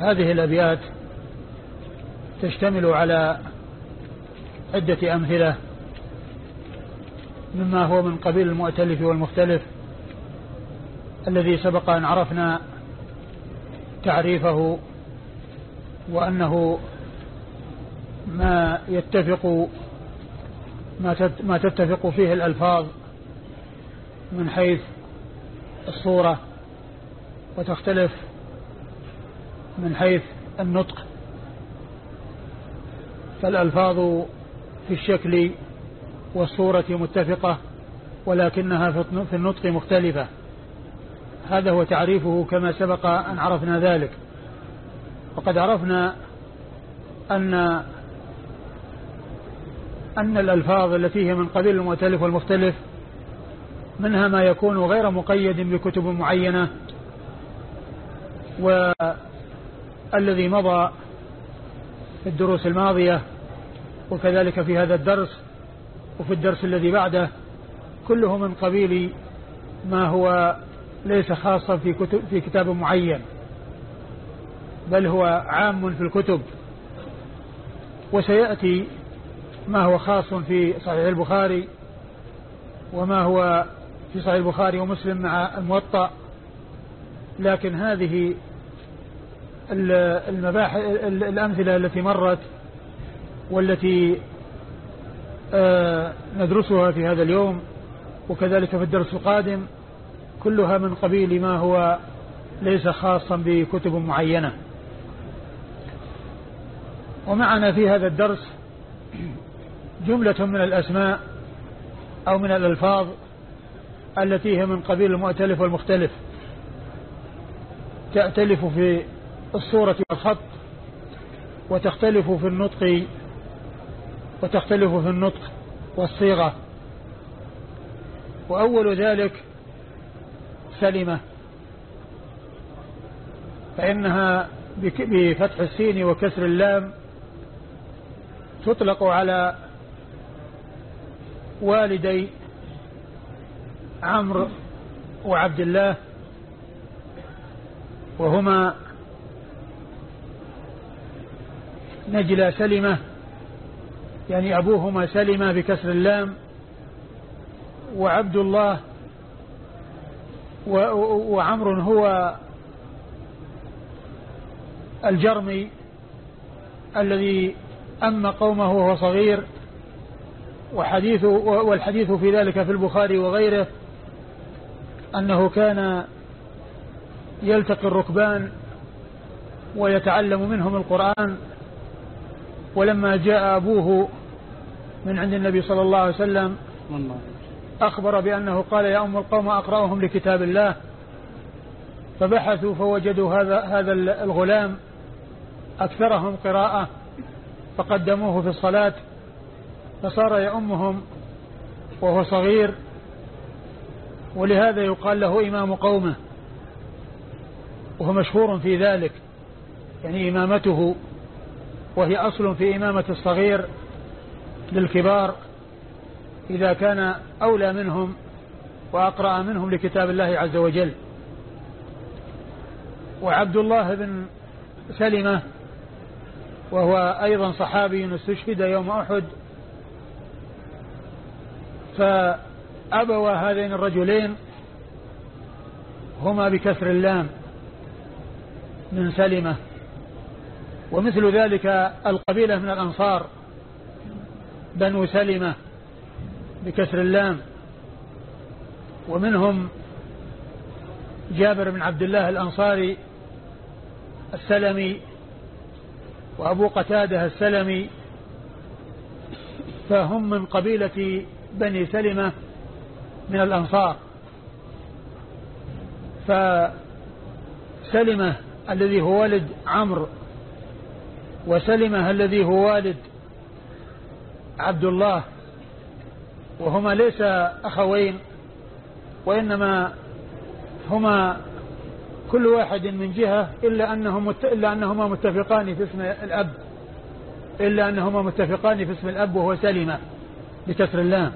هذه الأبيات تشتمل على عدة أمثلة مما هو من قبيل المؤتلف والمختلف الذي سبق أن عرفنا تعريفه وأنه ما يتفق ما تتفق فيه الألفاظ من حيث الصورة وتختلف من حيث النطق. فالألفاظ في الشكل والصورة متفقة ولكنها في النطق مختلفة. هذا هو تعريفه كما سبق أن عرفنا ذلك. وقد عرفنا أن أن الألفاظ التي هي من قبيل المؤتلف والمختلف منها ما يكون غير مقيد بكتب معينة والذي مضى في الدروس الماضية وكذلك في هذا الدرس وفي الدرس الذي بعده كله من قبيل ما هو ليس خاصا في كتب في كتاب معين بل هو عام في الكتب. وسيأتي ما هو خاص في صحيح البخاري وما هو في صحيح البخاري ومسلم مع الموطأ. لكن هذه المباحث الأمثلة التي مرت والتي آه، ندرسها في هذا اليوم وكذلك في الدرس القادم كلها من قبيل ما هو ليس خاصا بكتب معينة. ومعنا في هذا الدرس جملة من الأسماء أو من الألفاظ التي هي من قبيل المؤتلف والمختلف. تأتلف في الصورة والخط وتختلف في النطق وتختلف في النطق والصيغة. وأول ذلك سلمة فإنها بفتح السين وكسر اللام تطلق على والدي عمرو وعبد الله وهما نجلى سلمة يعني أبوهما سلمة بكسر اللام وعبد الله وعمر هو الجرمي الذي أما قومه وهو صغير وحديث والحديث في ذلك في البخاري وغيره أنه كان يلتقي الركبان ويتعلم منهم القرآن ولما جاء أبوه من عند النبي صلى الله عليه وسلم أخبر بأنه قال يا أم القوم أقرأهم لكتاب الله. فبحثوا فوجدوا هذا هذا الغلام أكثرهم قراءة فقدموه في الصلاة. فصار يأمهم وهو صغير ولهذا يقال له إمام قومه وهو مشهور في ذلك يعني إمامته وهي أصل في إمامة الصغير للكبار إذا كان أولى منهم وأقرأ منهم لكتاب الله عز وجل. وعبد الله بن سلمة وهو أيضا صحابي استشهد يوم أحد فأبوى هذين الرجلين هما بكسر اللام من سلمة. ومثل ذلك القبيلة من الأنصار بنو سلمة بكسر اللام ومنهم جابر بن عبد الله الأنصاري السلمي وأبو قتادة السلمي فهم من قبيلة بني سلمة من الأنصار. فسلمة الذي هو والد عمرو وسلمة الذي هو والد عبد الله وهما ليس أخوين وإنما هما كل واحد من جهة إلا, أنهم إلا أنهما متفقان في اسم الأب إلا أنهما متفقان في اسم الأب وهو سلمة بكسر اللام.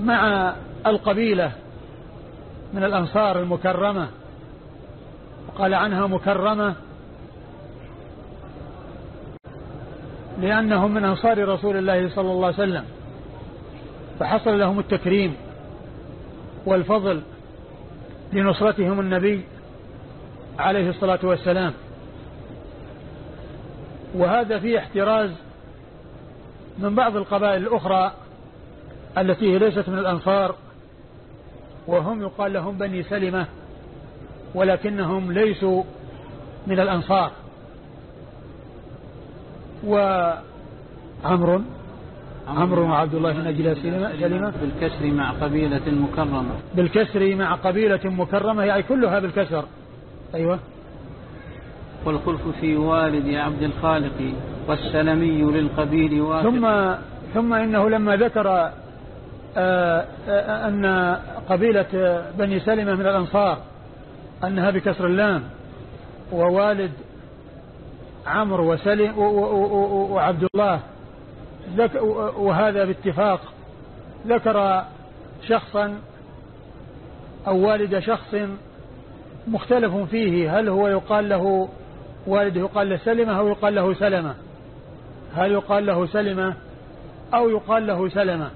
مع القبيلة من الأنصار المكرمة قال عنها مكرمة لأنهم من أنصار رسول الله صلى الله عليه وسلم فحصل لهم التكريم والفضل لنصرتهم النبي عليه الصلاة والسلام. وهذا فيه احتراز من بعض القبائل الأخرى التي ليست من الأنصار وهم يقال لهم بني سلمة ولكنهم ليسوا من الأنصار. وعمر. عمرو وعبد الله بن أجل سلمة بالكسر مع قبيلة مكرمة. بالكسر مع قبيلة مكرمة يعني كلها بالكسر. أيوة. والخلف في والد عبد الخالق والسلمي للقبيل واثق ثم ثم إنه لما ذكر آآ آه، آآ أن قبيلة بني سلمة من الأنصار أنها بكسر اللام ووالد عمرو وسلم وعبد الله وهذا باتفاق. ذكر شخصا أو والد شخص مختلف فيه. هل هو يقال له والده يقال له سلمة أو يقال له سلمة؟ هل يقال له سلمة أو يقال له سلمة؟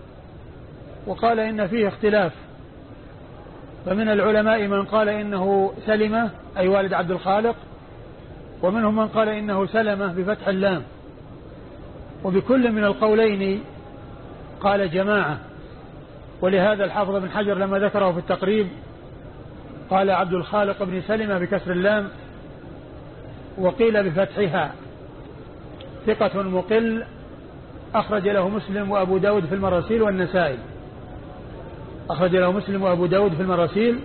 وقال إن فيه اختلاف. فمن العلماء من قال إنه سلمة أي والد عبد الخالق ومنهم من قال إنه سلمة بفتح اللام. وبكل من القولين قال جماعة. ولهذا الحافظ بن حجر لما ذكره في التقريب قال عبد الخالق بن سلمة بكسر اللام وقيل بفتحها. ثقة مقل أخرج له مسلم وأبو داود في المراسيل والنسائي. أخرج له مسلم وأبو داود في المراسيل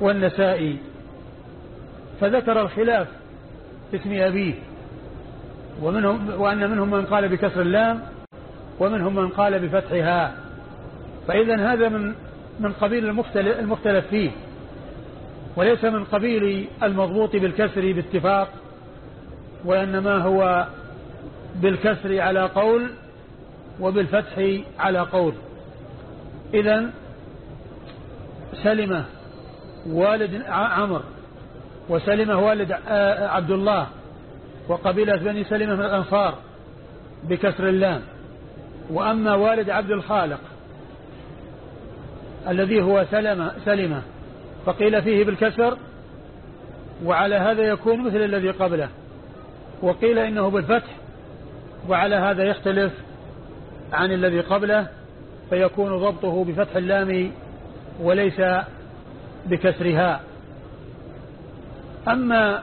والنسائي. فذكر الخلاف. في اسم أبيه. ومنهم وأن منهم من قال بكسر اللام ومنهم من قال بفتحها. فإذا هذا من من قبيل المختلف, فيه. وليس من قبيل المضبوط بالكسر باتفاق وإنما هو بالكسر على قول وبالفتح على قول. إذا سلمة والد عمر وسلمة والد عبد الله وقبيلة بني سلمة من الأنصار بكسر اللام. وأما والد عبد الخالق الذي هو سلمة, سلمة فقيل فيه بالكسر وعلى هذا يكون مثل الذي قبله. وقيل إنه بالفتح وعلى هذا يختلف عن الذي قبله فيكون ضبطه بفتح اللام وليس بكسرها. أما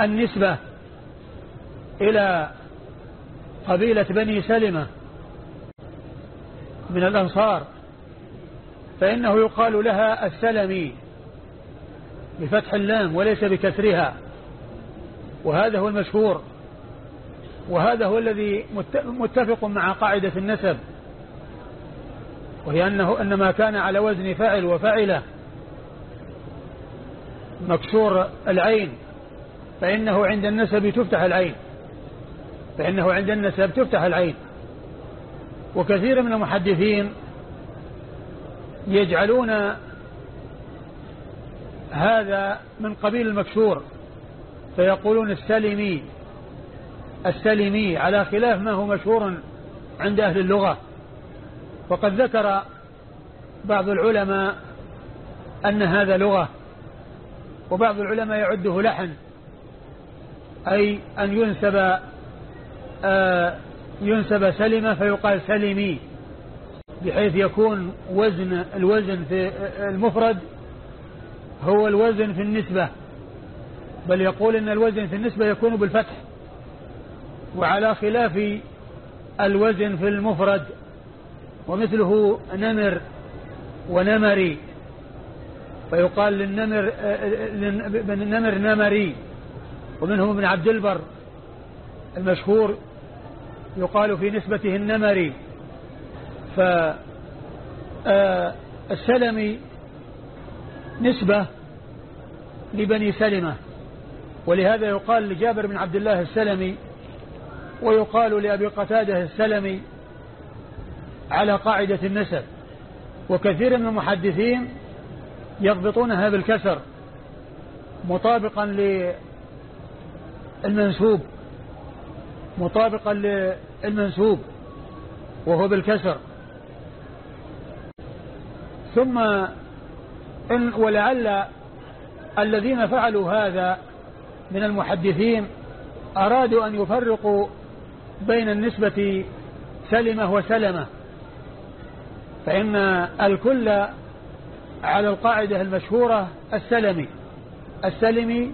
النسبة إلى قبيلة بني سلمة من الأنصار فإنه يقال لها السلمي بفتح اللام وليس بكسرها وهذا هو المشهور وهذا هو الذي متفق مع قاعدة النسب وهي أنه أن ما كان على وزن فعل وفعله مكسور العين فإنه عند النسب تفتح العين فإنه عند النسب تفتح العين. وكثير من المحدثين يجعلون هذا من قبيل المكسور فيقولون السلمي السلمي على خلاف ما هو مشهور عند أهل اللغة. وقد ذكر بعض العلماء أن هذا لغة وبعض العلماء يعده لحن أي أن ينسب آه ينسب سلمة فيقال سلمي بحيث يكون وزن الوزن في المفرد هو الوزن في النسبة. بل يقول إن الوزن في النسبة يكون بالفتح وعلى خلاف الوزن في المفرد ومثله نمر ونمري. فيقال للنمر النمر نمري ومنهم ابن عبد البر المشهور يقال في نسبته النمري. فالسلمي نسبة لبني سلمة ولهذا يقال لجابر بن عبد الله السلمي ويقال لأبي قتادة السلمي على قاعدة النسب. وكثير من المحدثين يضبطونها بالكسر مطابقا للمنسوب مطابقا للمنسوب وهو بالكسر. ثم إن ولعل الذين فعلوا هذا من المحدثين أرادوا أن يفرقوا بين النسبة سلمة وسلمة فإن الكل على القاعدة المشهورة السلمي. السلمي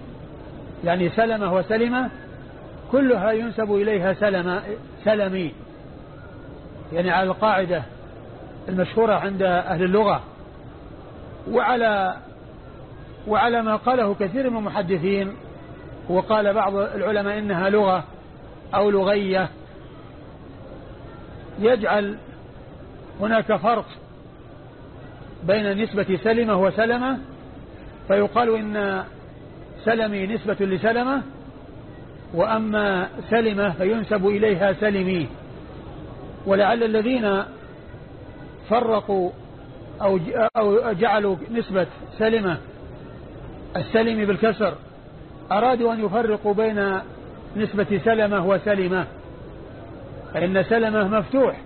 يعني سلمة وسلمة كلها ينسب إليها سلم سلمي. يعني على القاعدة المشهورة عند أهل اللغة. وعلى وعلى ما قاله كثير من المحدثين وقال بعض العلماء إنها لغة أو لغية يجعل هناك فرق بين نسبة سلمة وسلمة فيقال إن سلمي نسبة لسلمة وأما سلمة فينسب إليها سلمي. ولعل الذين فرقوا أو أو جعلوا نسبة سلمة السلم بالكسر أرادوا أن يفرقوا بين نسبة سلمة وسلمة فإن سلمة مفتوح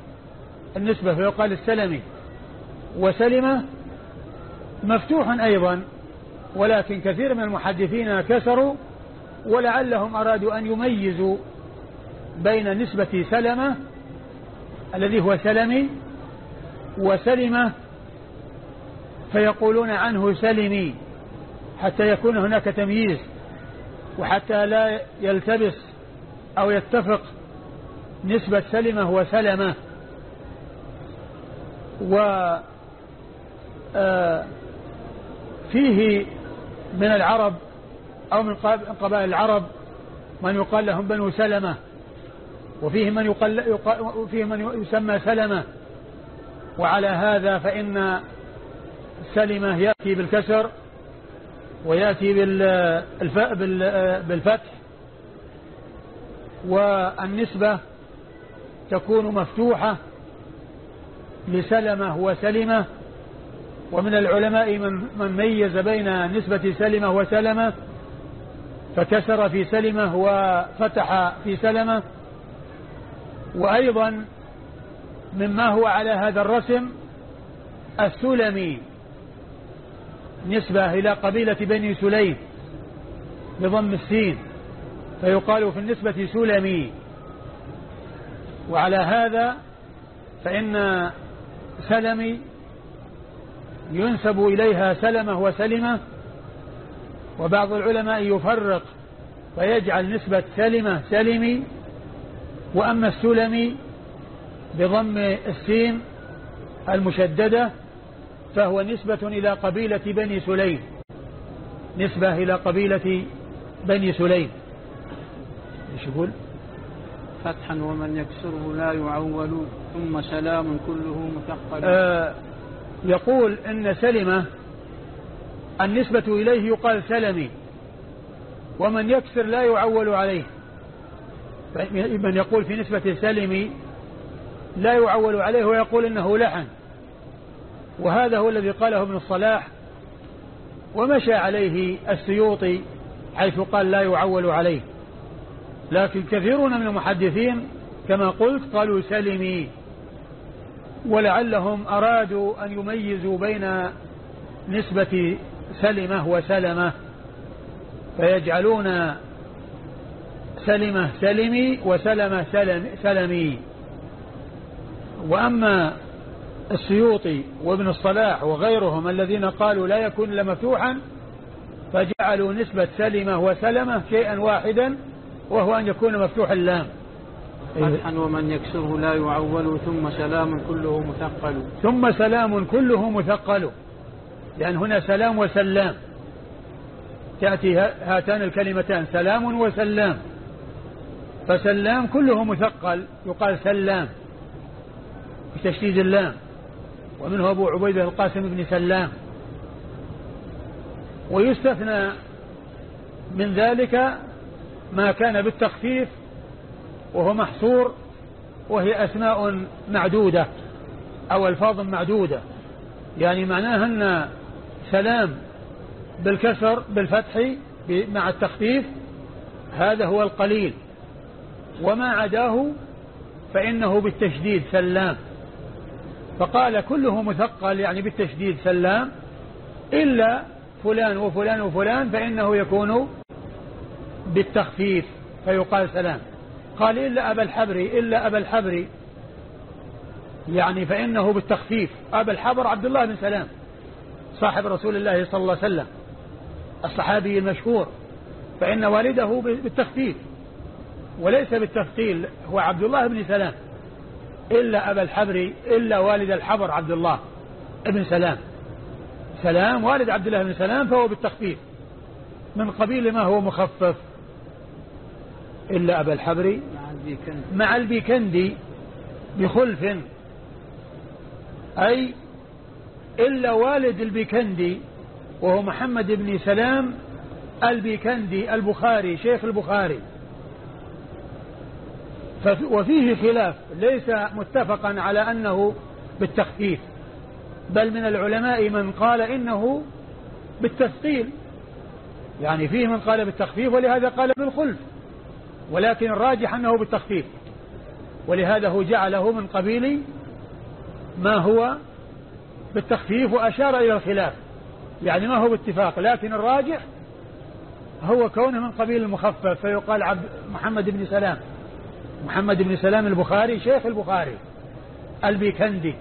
النسبة فيقال السلمي. وسلمة مفتوح أيضا ولكن كثير من المحدثين كسروا ولعلهم أرادوا أن يميزوا بين نسبة سلمة الذي هو سلمي وسلمة فيقولون عنه سلمي حتى يكون هناك تمييز وحتى لا يلتبس أو يتفق نسبة سلمة وسلمة. و فيه من العرب أو من قبائل العرب من يقال لهم بنو سلمة وفيه من يقال وفيه من يسمى سلمة. وعلى هذا فإن سلمة يأتي بالكسر ويأتي بالفتح والنسبة تكون مفتوحة لسلمة وسلمة. ومن العلماء من, من ميز بين نسبة سلمة وسلمة فكسر في سلمة وفتح في سلمة. وأيضا مما هو على هذا الرسم السلمي نسبة إلى قبيلة بني سليم بضم السين فيقال في النسبة سلمي. وعلى هذا فإن سلمي ينسب إليها سلمة وسلمة وبعض العلماء يفرق فيجعل نسبة سلمة سلمي وأما السلمي بضم السين المشددة فهو نسبة إلى قبيلة بني سليم نسبة إلى قبيلة بني سليم. إيش يقول؟ فتحا ومن يكسره لا يعول ثم سلام كله مثقل آه يقول إن سلمة النسبة إليه يقال سلمي ومن يكسر لا يعول عليه. من يقول في نسبة سلمي لا يعول عليه ويقول إنه لحن وهذا هو الذي قاله ابن الصلاح ومشى عليه السيوطي حيث قال لا يعول عليه. لكن كثيرون من المحدثين كما قلت قالوا سلمي. ولعلهم أرادوا أن يميزوا بين نسبة سلمة وسلمة. فيجعلون سلمة سلمي وسلمة سلم سلمي. وأما السيوطي وابن الصلاح وغيرهم الذين قالوا لا يكون إلا مفتوحا فجعلوا نسبة سلمة وسلمة شيئا واحدا وهو أن يكون مفتوح اللام فتحا ومن يكسره لا يعول ثم سلام كله مثقل. ثم سلام كله مثقل. لأن هنا سلام وسلام. تأتي هاتان الكلمتان سلام وسلام. فسلام كله مثقل يقال سلام بتشديد اللام. ومنه أبو عبيدة القاسم بن سلام. ويستثنى من ذلك ما كان بالتخفيف وهو محصور وهي أسماء معدودة أو ألفاظ معدودة. يعني معناها أن سلام بالكسر بالفتح مع التخفيف هذا هو القليل. وما عداه فإنه بالتشديد سلام. فقال كله مثقل يعني بالتشديد سلام إلا فلان وفلان وفلان فإنه يكون بالتخفيف فيقال سلام. قال إلا أبا الحبري إلا أبا الحبري. يعني فإنه بالتخفيف. أبا الحبر عبد الله بن سلام صاحب رسول الله صلى الله عليه وسلم الصحابي المشهور. فإن والده بالتخفيف وليس بالتثقيل هو عبد الله بن سلام. إلا أبا الحبر إلا والد الحبر عبد الله ابن سلام. سلام والد عبد الله بن سلام فهو بالتخفيف. من قبيل ما هو مخفف. إلا أبا الحبر مع البيكندي بخلف. أي إلا والد البيكندي وهو محمد بن سلام البيكندي البخاري شيخ البخاري. وفيه خلاف ليس متفقا على أنه بالتخفيف. بل من العلماء من قال إنه بالتثقيل. يعني فيه من قال بالتخفيف ولهذا قال بالخلف. ولكن الراجح أنه بالتخفيف. ولهذا هو جعله من قبيل ما هو بالتخفيف وأشار إلى الخلاف. يعني ما هو باتفاق لكن الراجح هو كونه من قبيل المخفف. فيقال عبد محمد بن سلام. محمد بن سلام البخاري شيخ البخاري. البيكندي.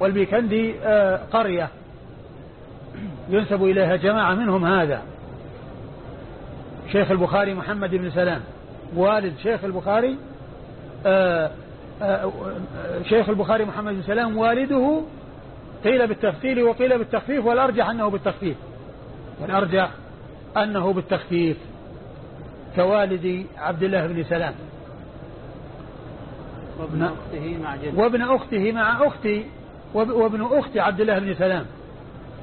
والبيكندي آه، قرية. ينسب إليها جماعة منهم هذا. شيخ البخاري محمد بن سلام. والد شيخ البخاري آه، آه، شيخ البخاري محمد بن سلام والده قيل بالتفصيل وقيل بالتخفيف والأرجح أنه بالتخفيف. والأرجح أنه بالتخفيف. كوالد عبد الله بن سلام. وابن أخته مع جده. وابن أخته مع أختي وابن أخت عبد الله بن سلام.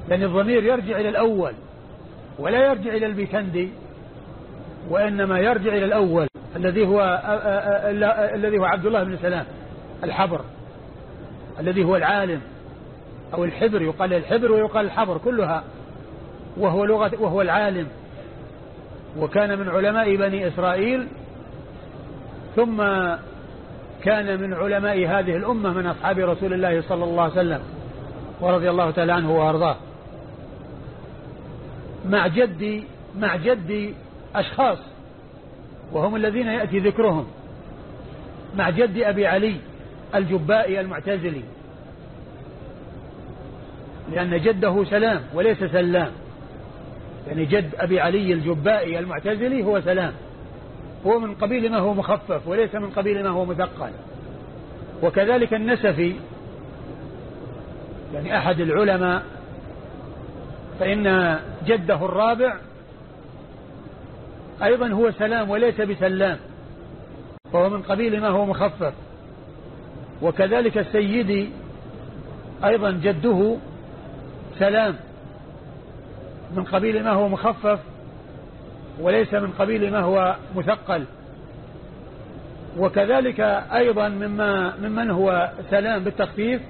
لأن الضمير يرجع إلى الأول ولا يرجع إلى البيكندي وإنما يرجع إلى الأول. الذي هو الذي هو عبد الله بن سلام الحبر. الذي هو العالم أو الحبر يقال الحبر ويقال الحبر كلها. وهو لغة وهو العالم. وكان من علماء بني إسرائيل. ثم كان من علماء هذه الأمة من أصحاب رسول الله صلى الله عليه وسلم ورضي الله تعالى عنه وأرضاه. مع جدي مع جدي أشخاص. وهم الذين يأتي ذكرهم مع جد أبي علي الجبائي المعتزلي. لأن جده سلام وليس سلام. يعني جد أبي علي الجبائي المعتزلي هو سلام. هو من قبيل ما هو مخفف وليس من قبيل ما هو مثقل. وكذلك النسفي يعني أحد العلماء فإن جده الرابع أيضا هو سلام وليس بسلام وهو من قبيل ما هو مخفف. وكذلك السيدي أيضا جده سلام من قبيل ما هو مخفف وليس من قبيل ما هو مثقل. وكذلك أيضا مما ممن هو سلام بالتخفيف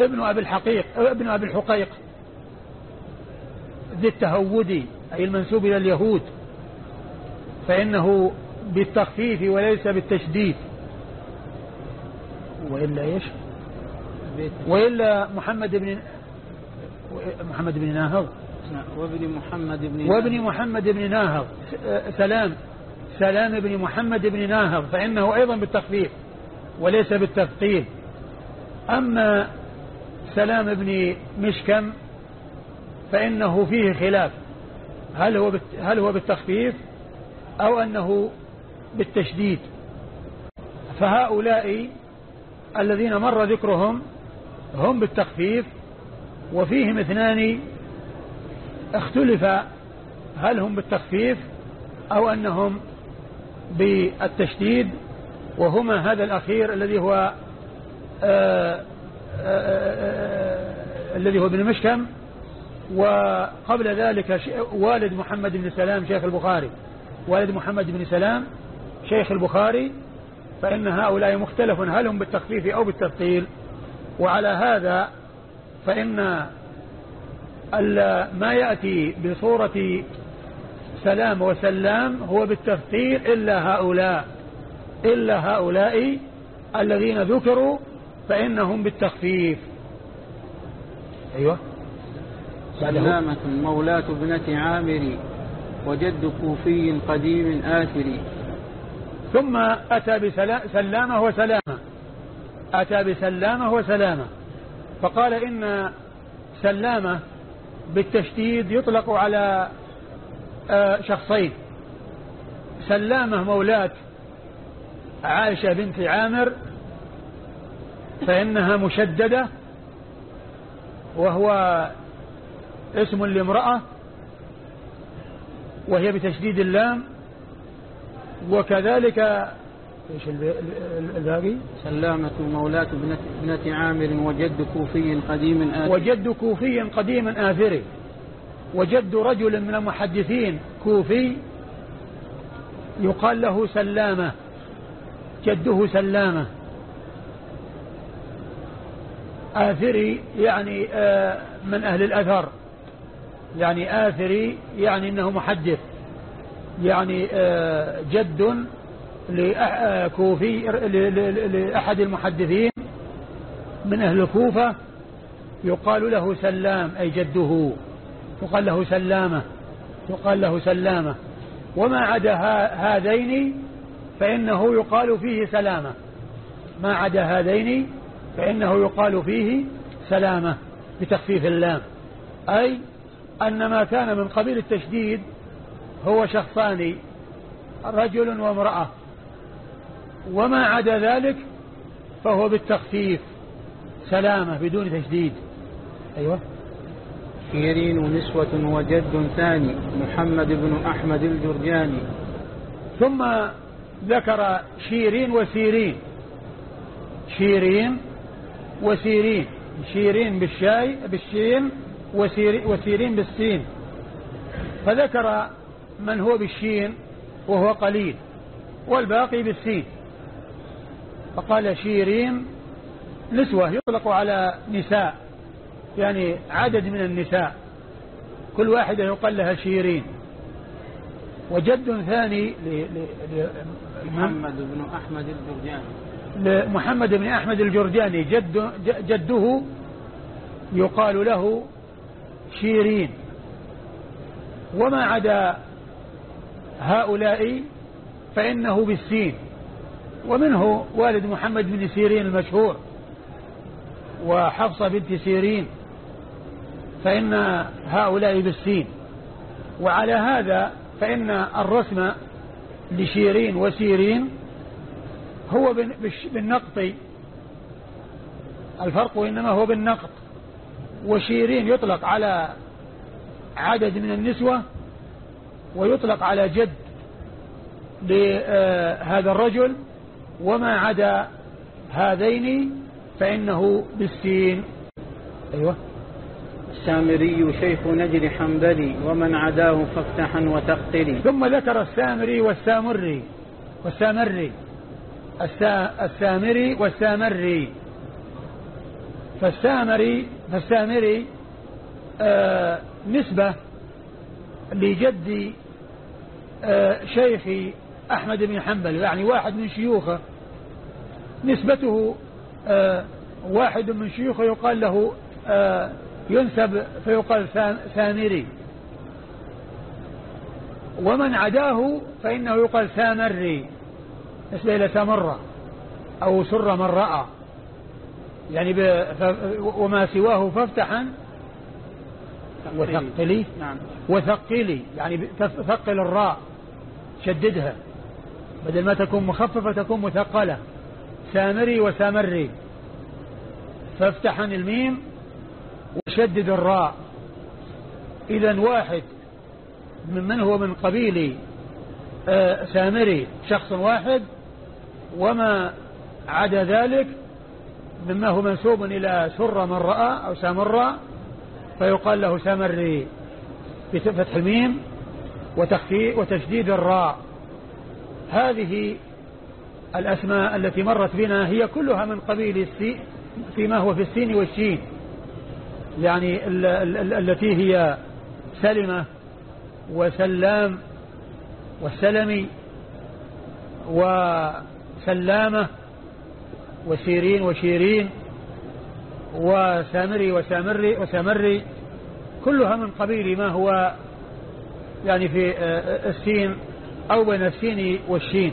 ابن أبي الحقيق ابن أبي الحقيق ذي التهودي أي المنسوب إلى اليهود. فإنه بالتخفيف وليس بالتشديد. وإلا إيش؟ وإلا محمد بن محمد بن ناهض. وابن محمد بن وابن محمد بن ناهض. سلام. سلام بن محمد بن ناهض. فإنه أيضا بالتخفيف وليس بالتثقيل. أما سلام بن مشكم فإنه فيه خلاف. هل هو هل هو بالتخفيف؟ أو أنه بالتشديد. فهؤلاء الذين مر ذكرهم هم بالتخفيف وفيهم اثنان اختلف هل هم بالتخفيف أو أنهم بالتشديد وهما هذا الأخير الذي هو آه، آه، آه، الذي هو ابن مشكم وقبل ذلك والد محمد بن سلام شيخ البخاري. والد محمد بن سلام شيخ البخاري فإن هؤلاء مختلف هل هم بالتخفيف أو بالتثقيل وعلى هذا فإن ما يأتي بصورة سلام وسلام هو بالتفصيل إلا هؤلاء. إلا هؤلاء الذين ذكروا فإنهم بالتخفيف. أيوة. سلامة مولاة ابنة عامر وجد كوفي قديم آثر ثم أتى بسلامة وسلامة. أتى بسلامة وسلامة. فقال إن سلامة بالتشديد يطلق على آه، شخصين. سلامة مولاة عائشة بنت عامر فإنها مشددة وهو اسم لامرأة وهي بتشديد اللام وكذلك إيش الباقي؟ سلامة مولاة ابنة, عامر وجد كوفي قديم آثر وجد كوفي قديم آثر وجد رجل من المحدثين كوفي يقال له سلامة جده سلامة. آثري يعني آه، من أهل الأثر. يعني آثري يعني أنه محدث يعني آه، جد لكوفي لأحد المحدثين من أهل الكوفة يقال له سلام أي جده يقال له سلامة يقال له سلامة. وما عدا هذين فإنه يقال فيه سلامة. ما عدا هذين فإنه يقال فيه سلامة بتخفيف اللام. أي أن ما كان من قبيل التشديد هو شخصان رجل وامرأة. وما عدا ذلك فهو بالتخفيف سلامة بدون تشديد. أيوة. شيرين نسوة وجد ثاني محمد بن أحمد الجرجاني. ثم ذكر شيرين وسيرين. شيرين وسيرين. شيرين بالشاي بالشين وسيرين بالسين. فذكر من هو بالشين وهو قليل والباقي بالسين. فقال شيرين نسوة يطلق على نساء يعني عدد من النساء. كل واحدة يقال لها شيرين. وجد ثاني محمد بن أحمد الجرجاني. لمحمد بن أحمد الجرجاني جد جده يقال له شيرين. وما عدا هؤلاء فإنه بالسين. ومنه والد محمد بن سيرين المشهور وحفصة بنت سيرين. فإن هؤلاء بالسين. وعلى هذا فإن الرسم لشيرين وسيرين هو بالنقط. الفرق إنما هو بالنقط. وشيرين يطلق على عدد من النسوة ويطلق على جد لهذا الرجل وما عدا هذين فإنه بالسين. أيوة. السامري شيخ نجر حنبلي ومن عداه فافتحا وتقتلي. ثم ذكر السامري والسامري والسامري. السامري والسامري. فالسامري فالسامري آه نسبة لجد آه شيخ أحمد بن حنبل يعني واحد من شيوخه. نسبته آه واحد من شيوخه يقال له ينسب فيقال سامري ومن عداه فإنه يقال سامري نسبة إلى سامرة أو سر من رأى. يعني وما سواه فافتحا وثقلي. نعم. وثقلي. يعني ثقل الراء. شددها. بدل ما تكون مخففة تكون مثقلة. سامري وسامري. فافتحا الميم وشدد الراء. إذا واحد. ممن هو من قبيل آه، سامري. شخص واحد. وما عدا ذلك مما هو منسوب إلى سر من رأى أو سامر فيقال له سامري بفتح الميم وتشديد الراء. هذه الأسماء التي مرت بنا هي كلها من قبيل السين فيما هو في السين والشين. يعني ال ال ال التي هي سلمة وسلام والسلمي وسلامة وسيرين وشيرين وسامري وسامري وسامري كلها من قبيل ما هو يعني في السين أو بين السين والشين.